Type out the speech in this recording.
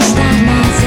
sit my myself